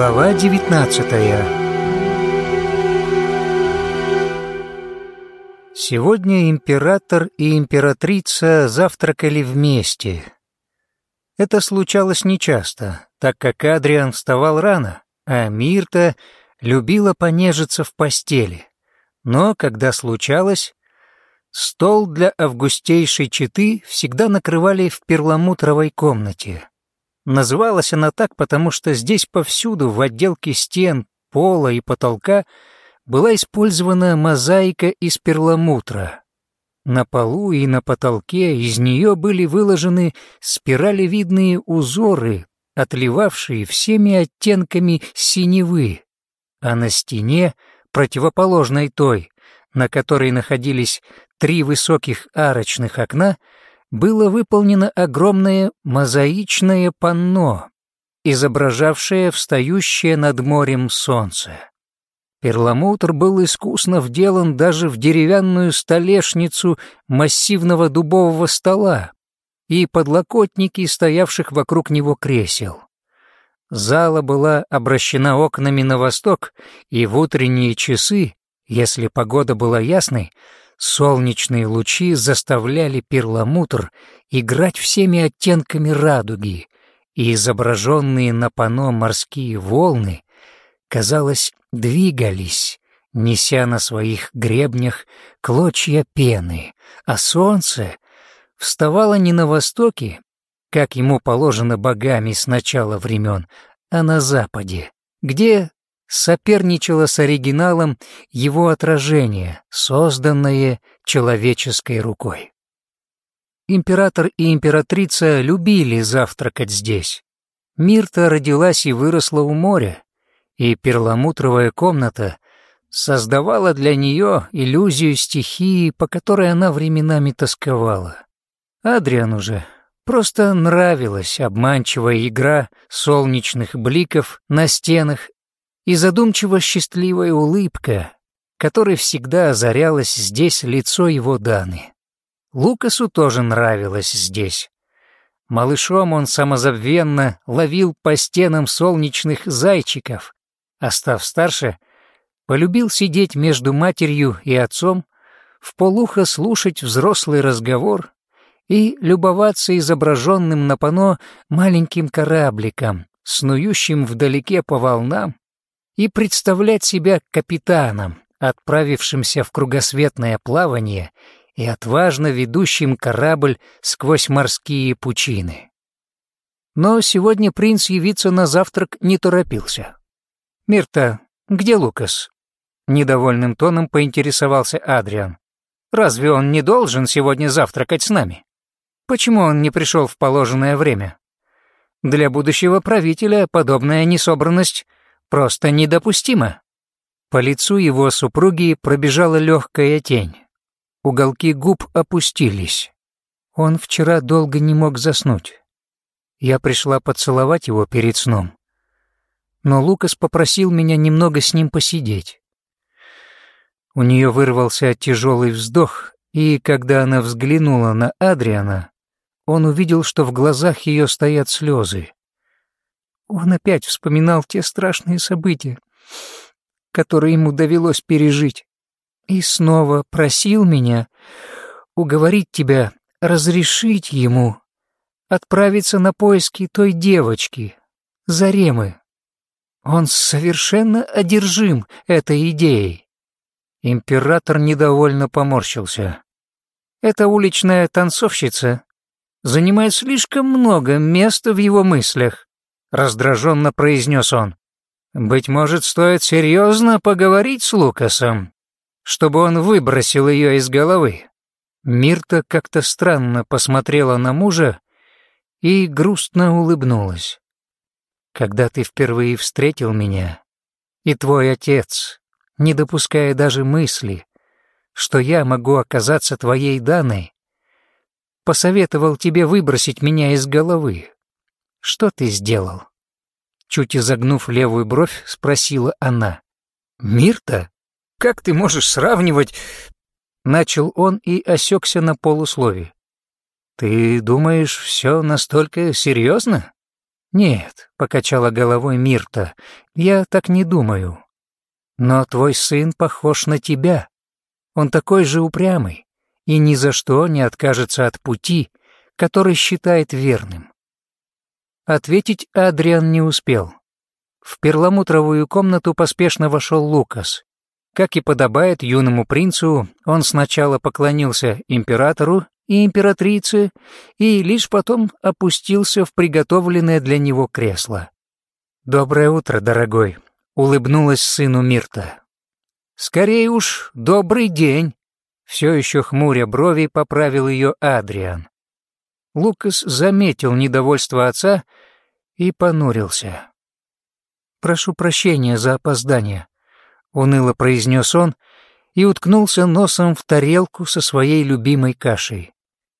Глава девятнадцатая Сегодня император и императрица завтракали вместе. Это случалось нечасто, так как Адриан вставал рано, а Мирта любила понежиться в постели. Но, когда случалось, стол для августейшей четы всегда накрывали в перламутровой комнате. Называлась она так, потому что здесь повсюду, в отделке стен, пола и потолка, была использована мозаика из перламутра. На полу и на потолке из нее были выложены спиралевидные узоры, отливавшие всеми оттенками синевы, а на стене, противоположной той, на которой находились три высоких арочных окна, было выполнено огромное мозаичное панно, изображавшее встающее над морем солнце. Перламутр был искусно вделан даже в деревянную столешницу массивного дубового стола и подлокотники стоявших вокруг него кресел. Зала была обращена окнами на восток, и в утренние часы, если погода была ясной, Солнечные лучи заставляли перламутр играть всеми оттенками радуги, и изображенные на пано морские волны, казалось, двигались, неся на своих гребнях клочья пены, а солнце вставало не на востоке, как ему положено богами с начала времен, а на западе, где соперничало с оригиналом его отражение, созданное человеческой рукой. Император и императрица любили завтракать здесь. Мирта родилась и выросла у моря, и перламутровая комната создавала для нее иллюзию стихии, по которой она временами тосковала. Адриану же просто нравилась обманчивая игра солнечных бликов на стенах и задумчиво счастливая улыбка, которой всегда озарялось здесь лицо его Даны. Лукасу тоже нравилось здесь. Малышом он самозабвенно ловил по стенам солнечных зайчиков, а став старше, полюбил сидеть между матерью и отцом, в полухо слушать взрослый разговор и любоваться изображенным на пано маленьким корабликом, снующим вдалеке по волнам и представлять себя капитаном, отправившимся в кругосветное плавание и отважно ведущим корабль сквозь морские пучины. Но сегодня принц явиться на завтрак не торопился. «Мирта, где Лукас?» Недовольным тоном поинтересовался Адриан. «Разве он не должен сегодня завтракать с нами? Почему он не пришел в положенное время? Для будущего правителя подобная несобранность просто недопустимо. По лицу его супруги пробежала легкая тень. Уголки губ опустились. Он вчера долго не мог заснуть. Я пришла поцеловать его перед сном. Но Лукас попросил меня немного с ним посидеть. У нее вырвался тяжелый вздох, и когда она взглянула на Адриана, он увидел, что в глазах ее стоят слезы. Он опять вспоминал те страшные события, которые ему довелось пережить, и снова просил меня уговорить тебя разрешить ему отправиться на поиски той девочки, Заремы. Он совершенно одержим этой идеей. Император недовольно поморщился. Эта уличная танцовщица занимает слишком много места в его мыслях. — раздраженно произнес он. «Быть может, стоит серьезно поговорить с Лукасом, чтобы он выбросил ее из головы». Мирта как-то странно посмотрела на мужа и грустно улыбнулась. «Когда ты впервые встретил меня, и твой отец, не допуская даже мысли, что я могу оказаться твоей данной, посоветовал тебе выбросить меня из головы. Что ты сделал?» Чуть изогнув левую бровь, спросила она. «Мирта? Как ты можешь сравнивать...» Начал он и осекся на полуслове. «Ты думаешь, все настолько серьезно?» «Нет», — покачала головой Мирта, — «я так не думаю. Но твой сын похож на тебя. Он такой же упрямый и ни за что не откажется от пути, который считает верным». Ответить Адриан не успел. В перламутровую комнату поспешно вошел Лукас. Как и подобает юному принцу, он сначала поклонился императору и императрице и лишь потом опустился в приготовленное для него кресло. «Доброе утро, дорогой», — улыбнулась сыну Мирта. «Скорее уж, добрый день», — все еще хмуря брови поправил ее Адриан. Лукас заметил недовольство отца и понурился. «Прошу прощения за опоздание», — уныло произнес он и уткнулся носом в тарелку со своей любимой кашей.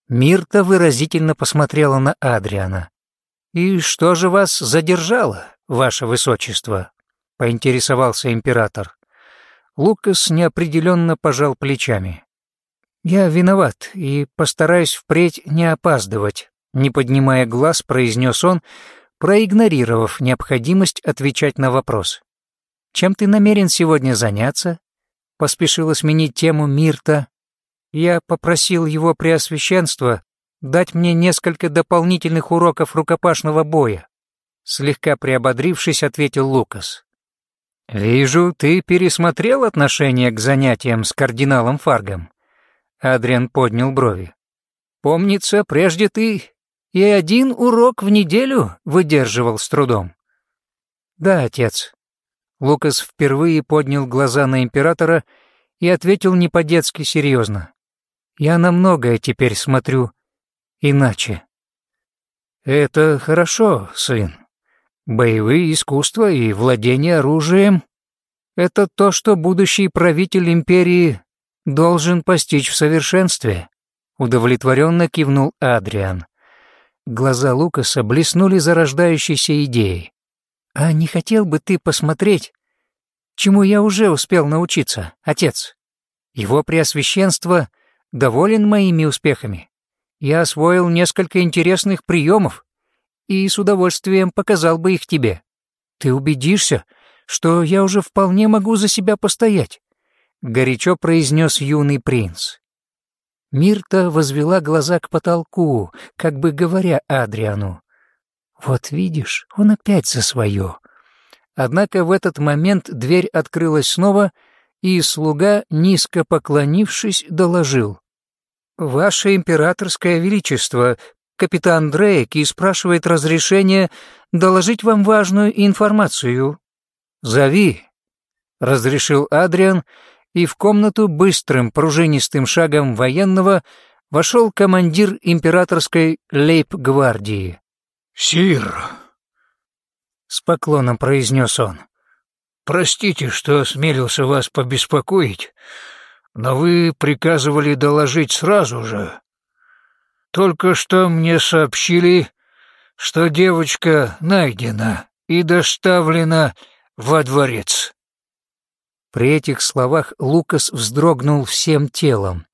Мирта выразительно посмотрела на Адриана. «И что же вас задержало, ваше высочество?» — поинтересовался император. Лукас неопределенно пожал плечами. «Я виноват и постараюсь впредь не опаздывать», — не поднимая глаз, произнес он, проигнорировав необходимость отвечать на вопрос. «Чем ты намерен сегодня заняться?» Поспешила сменить тему Мирта, я попросил его преосвященство дать мне несколько дополнительных уроков рукопашного боя. Слегка приободрившись, ответил Лукас. «Вижу, ты пересмотрел отношение к занятиям с кардиналом Фаргом». Адриан поднял брови. «Помнится, прежде ты и один урок в неделю выдерживал с трудом». «Да, отец». Лукас впервые поднял глаза на императора и ответил не по-детски серьезно. Я на многое теперь смотрю иначе. Это хорошо, сын. Боевые искусства и владение оружием — это то, что будущий правитель империи должен постичь в совершенстве. Удовлетворенно кивнул Адриан. Глаза Лукаса блеснули зарождающейся идеей. «А не хотел бы ты посмотреть, чему я уже успел научиться, отец? Его преосвященство — доволен моими успехами. Я освоил несколько интересных приемов и с удовольствием показал бы их тебе. Ты убедишься, что я уже вполне могу за себя постоять», — горячо произнес юный принц. Мирта возвела глаза к потолку, как бы говоря Адриану. «Вот видишь, он опять за свое». Однако в этот момент дверь открылась снова, и слуга, низко поклонившись, доложил. «Ваше императорское величество, капитан Дрейк и спрашивает разрешения доложить вам важную информацию». «Зови», — разрешил Адриан, и в комнату быстрым пружинистым шагом военного вошел командир императорской лейб-гвардии. «Сир», — с поклоном произнес он, — «простите, что осмелился вас побеспокоить, но вы приказывали доложить сразу же. Только что мне сообщили, что девочка найдена и доставлена во дворец». При этих словах Лукас вздрогнул всем телом.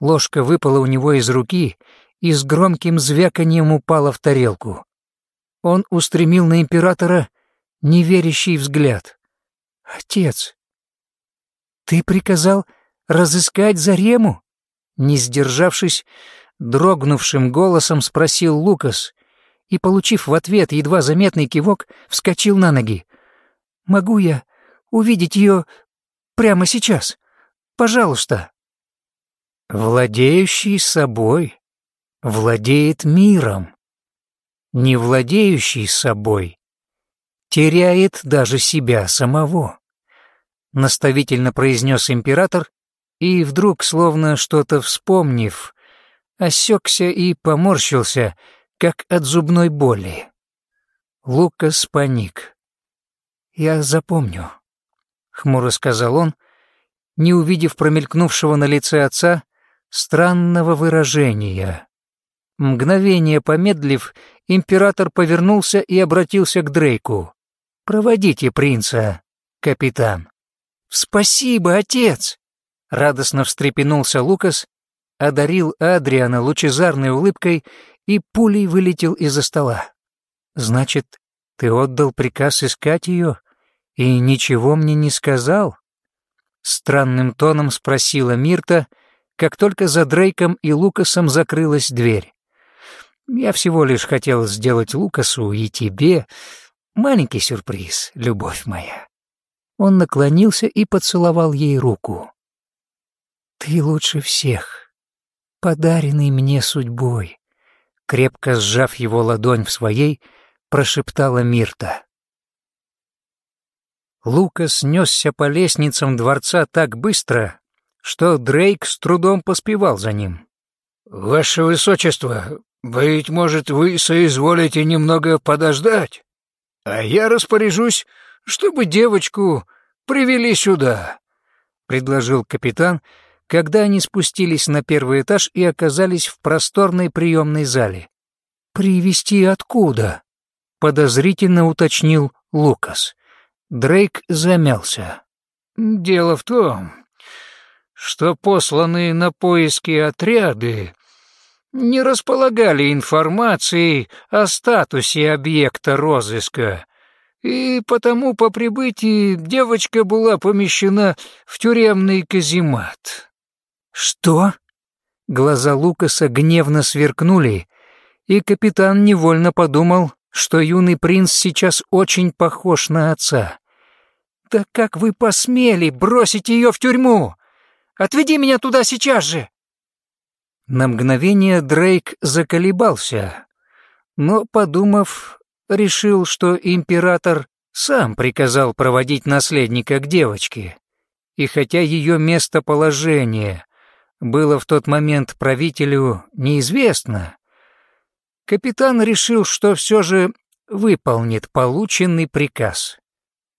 Ложка выпала у него из руки и с громким звяканием упала в тарелку. Он устремил на императора неверящий взгляд. «Отец, ты приказал разыскать Зарему?» Не сдержавшись, дрогнувшим голосом спросил Лукас и, получив в ответ едва заметный кивок, вскочил на ноги. «Могу я увидеть ее прямо сейчас? Пожалуйста!» «Владеющий собой владеет миром. Не владеющий собой теряет даже себя самого», наставительно произнес император и вдруг, словно что-то вспомнив, осекся и поморщился, как от зубной боли. Лукас паник. «Я запомню», — хмуро сказал он, не увидев промелькнувшего на лице отца странного выражения. Мгновение помедлив, император повернулся и обратился к Дрейку. «Проводите принца, капитан». «Спасибо, отец!» Радостно встрепенулся Лукас, одарил Адриана лучезарной улыбкой и пулей вылетел из-за стола. Значит, ты отдал приказ искать ее и ничего мне не сказал? Странным тоном спросила Мирта, как только за Дрейком и Лукасом закрылась дверь. Я всего лишь хотел сделать Лукасу и тебе маленький сюрприз, любовь моя. Он наклонился и поцеловал ей руку. Ты лучше всех, подаренный мне судьбой. Крепко сжав его ладонь в своей, прошептала Мирта. Лукас несся по лестницам дворца так быстро, что Дрейк с трудом поспевал за ним. «Ваше Высочество, быть может, вы соизволите немного подождать, а я распоряжусь, чтобы девочку привели сюда», — предложил капитан, когда они спустились на первый этаж и оказались в просторной приемной зале. «Привести откуда?» — подозрительно уточнил Лукас. Дрейк замялся. «Дело в том, что посланные на поиски отряды не располагали информацией о статусе объекта розыска, и потому по прибытии девочка была помещена в тюремный каземат». «Что?» Глаза Лукаса гневно сверкнули, и капитан невольно подумал, что юный принц сейчас очень похож на отца. «Да как вы посмели бросить ее в тюрьму? Отведи меня туда сейчас же!» На мгновение Дрейк заколебался, но, подумав, решил, что император сам приказал проводить наследника к девочке. И хотя ее местоположение было в тот момент правителю неизвестно, капитан решил, что все же выполнит полученный приказ.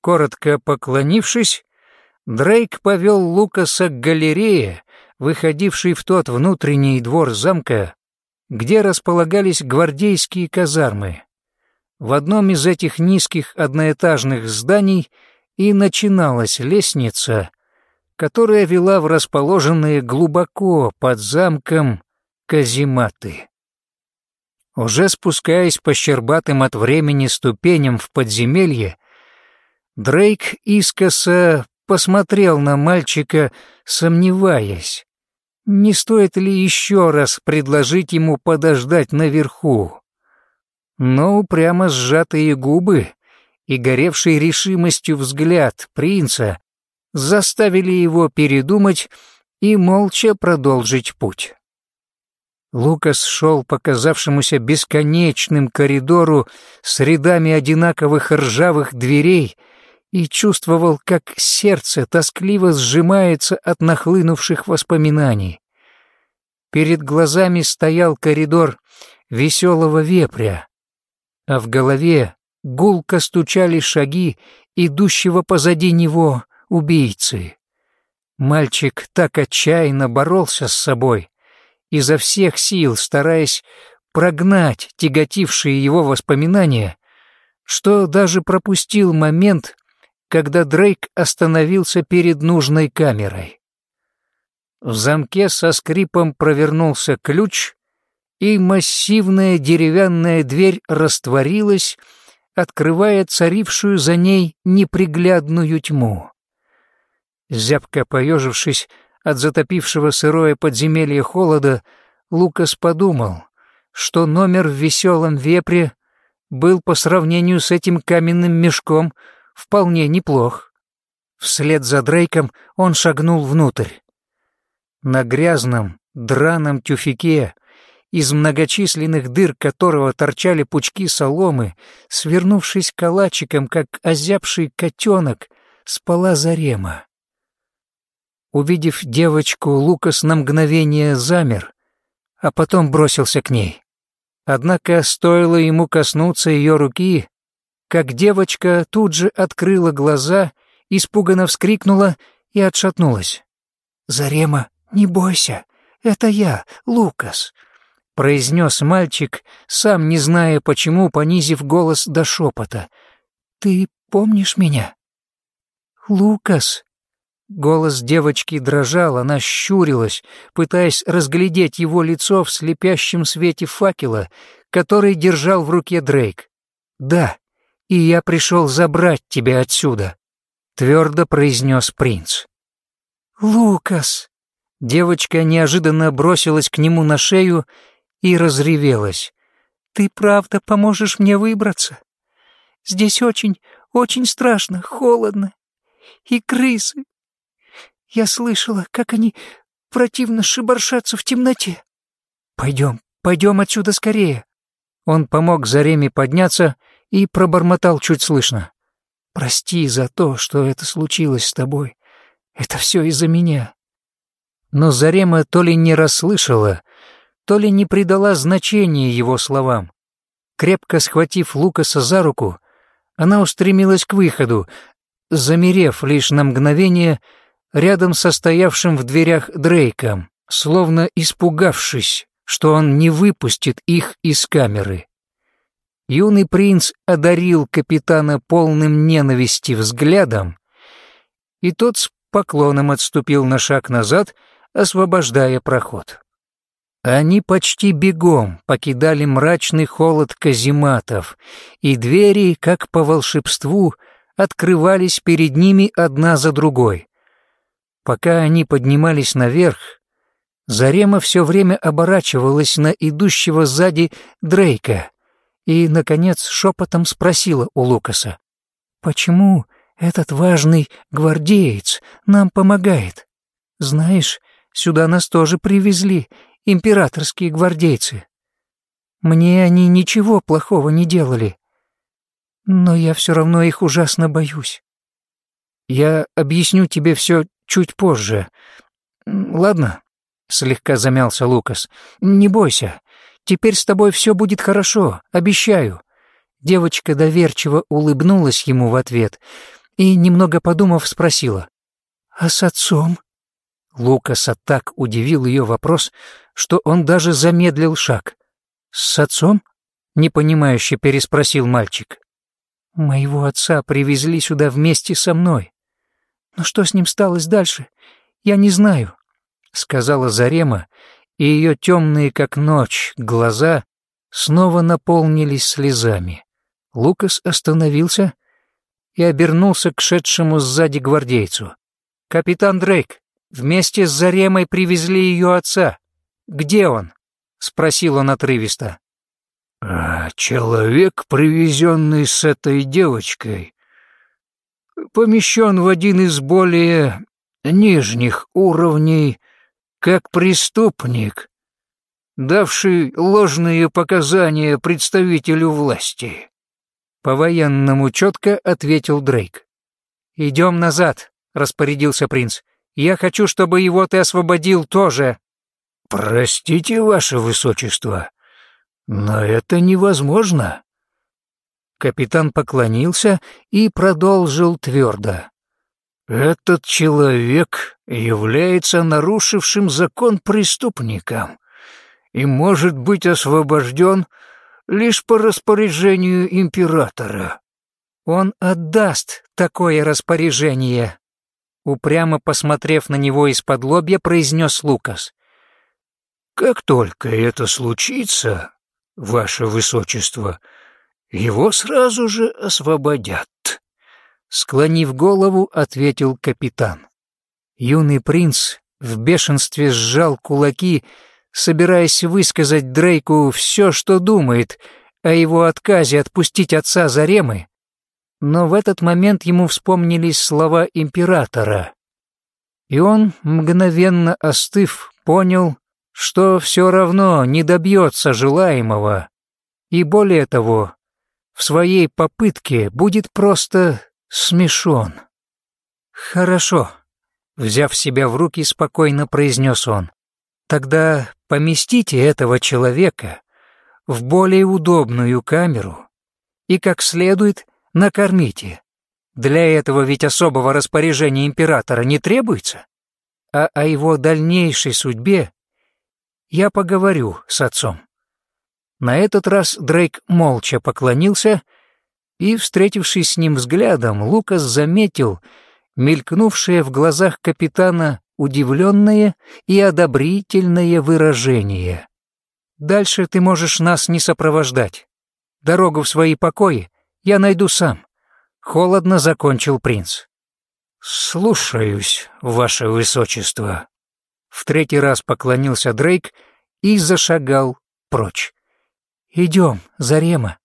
Коротко поклонившись, Дрейк повел Лукаса к галерее, выходившей в тот внутренний двор замка, где располагались гвардейские казармы. В одном из этих низких одноэтажных зданий и начиналась лестница, которая вела в расположенные глубоко под замком казематы. Уже спускаясь по щербатым от времени ступеням в подземелье, Дрейк искоса посмотрел на мальчика, сомневаясь, не стоит ли еще раз предложить ему подождать наверху. Но упрямо сжатые губы и горевший решимостью взгляд принца заставили его передумать и молча продолжить путь. Лукас шел по казавшемуся бесконечным коридору с рядами одинаковых ржавых дверей и чувствовал, как сердце тоскливо сжимается от нахлынувших воспоминаний. Перед глазами стоял коридор веселого вепря, а в голове гулко стучали шаги идущего позади него убийцы. Мальчик так отчаянно боролся с собой, изо всех сил стараясь прогнать тяготившие его воспоминания, что даже пропустил момент, когда Дрейк остановился перед нужной камерой. В замке со скрипом провернулся ключ, и массивная деревянная дверь растворилась, открывая царившую за ней неприглядную тьму. Зябко поежившись от затопившего сырое подземелье холода, Лукас подумал, что номер в веселом вепре был по сравнению с этим каменным мешком вполне неплох. Вслед за Дрейком он шагнул внутрь. На грязном, драном тюфике, из многочисленных дыр которого торчали пучки соломы, свернувшись калачиком, как озябший котенок, спала Зарема. Увидев девочку, Лукас на мгновение замер, а потом бросился к ней. Однако стоило ему коснуться ее руки, как девочка тут же открыла глаза, испуганно вскрикнула и отшатнулась. «Зарема, не бойся, это я, Лукас», — произнес мальчик, сам не зная почему, понизив голос до шепота. «Ты помнишь меня?» «Лукас», Голос девочки дрожал, она щурилась, пытаясь разглядеть его лицо в слепящем свете факела, который держал в руке Дрейк. «Да, и я пришел забрать тебя отсюда», — твердо произнес принц. «Лукас!» Девочка неожиданно бросилась к нему на шею и разревелась. «Ты правда поможешь мне выбраться? Здесь очень, очень страшно, холодно. И крысы. Я слышала, как они противно шибаршатся в темноте. Пойдем, пойдем отсюда скорее». Он помог Зареме подняться и пробормотал чуть слышно. «Прости за то, что это случилось с тобой. Это все из-за меня». Но Зарема то ли не расслышала, то ли не придала значения его словам. Крепко схватив Лукаса за руку, она устремилась к выходу, замерев лишь на мгновение рядом со стоявшим в дверях Дрейком, словно испугавшись, что он не выпустит их из камеры. Юный принц одарил капитана полным ненависти взглядом, и тот с поклоном отступил на шаг назад, освобождая проход. Они почти бегом покидали мрачный холод казематов, и двери, как по волшебству, открывались перед ними одна за другой. Пока они поднимались наверх, Зарема все время оборачивалась на идущего сзади Дрейка и, наконец, шепотом спросила у Лукаса, «Почему этот важный гвардеец нам помогает? Знаешь, сюда нас тоже привезли, императорские гвардейцы. Мне они ничего плохого не делали, но я все равно их ужасно боюсь. Я объясню тебе все чуть позже. Ладно?» Слегка замялся Лукас. «Не бойся, теперь с тобой все будет хорошо, обещаю». Девочка доверчиво улыбнулась ему в ответ и, немного подумав, спросила. «А с отцом?» Лукаса так удивил ее вопрос, что он даже замедлил шаг. «С отцом?» — непонимающе переспросил мальчик. «Моего отца привезли сюда вместе со мной. Но что с ним сталось дальше, я не знаю», — сказала Зарема, и ее темные, как ночь, глаза снова наполнились слезами. Лукас остановился и обернулся к шедшему сзади гвардейцу. «Капитан Дрейк, вместе с Заремой привезли ее отца. Где он?» — спросил он отрывисто. «А человек, привезенный с этой девочкой, помещен в один из более нижних уровней, как преступник, давший ложные показания представителю власти. По-военному четко ответил Дрейк. «Идем назад», — распорядился принц. «Я хочу, чтобы его ты освободил тоже». «Простите, ваше высочество, но это невозможно». Капитан поклонился и продолжил твердо. «Этот человек является нарушившим закон преступником и может быть освобожден лишь по распоряжению императора. Он отдаст такое распоряжение, упрямо посмотрев на него из-под лобья, произнес Лукас. Как только это случится, ваше высочество, его сразу же освободят. Склонив голову, ответил капитан. Юный принц в бешенстве сжал кулаки собираясь высказать Дрейку все, что думает о его отказе отпустить отца Заремы, но в этот момент ему вспомнились слова императора, и он, мгновенно остыв, понял, что все равно не добьется желаемого, и более того, в своей попытке будет просто смешон. «Хорошо», — взяв себя в руки, спокойно произнес он. Тогда поместите этого человека в более удобную камеру и как следует накормите. Для этого ведь особого распоряжения императора не требуется. А о его дальнейшей судьбе я поговорю с отцом. На этот раз Дрейк молча поклонился, и, встретившись с ним взглядом, Лукас заметил мелькнувшее в глазах капитана удивленное и одобрительное выражение. «Дальше ты можешь нас не сопровождать. Дорогу в свои покои Я найду сам. Холодно закончил принц. «Слушаюсь, ваше высочество». В третий раз поклонился Дрейк и зашагал прочь. «Идем, Зарема».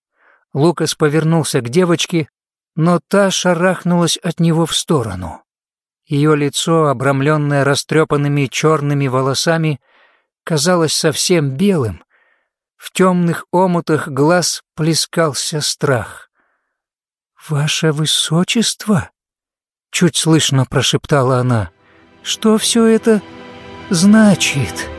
Лукас повернулся к девочке, но та шарахнулась от него в сторону. Ее лицо, обрамленное растрепанными черными волосами, казалось совсем белым. В темных омутах глаз плескался страх. «Ваше высочество?» — чуть слышно прошептала она. «Что все это значит?»